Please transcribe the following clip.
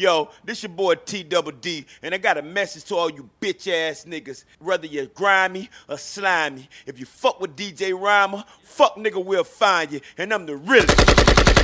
Yo, this your boy T Double D, and I got a message to all you bitch ass niggas. Whether you're grimy or slimy, if you fuck with DJ Rhymer, fuck nigga we'll find you, and I'm the realest.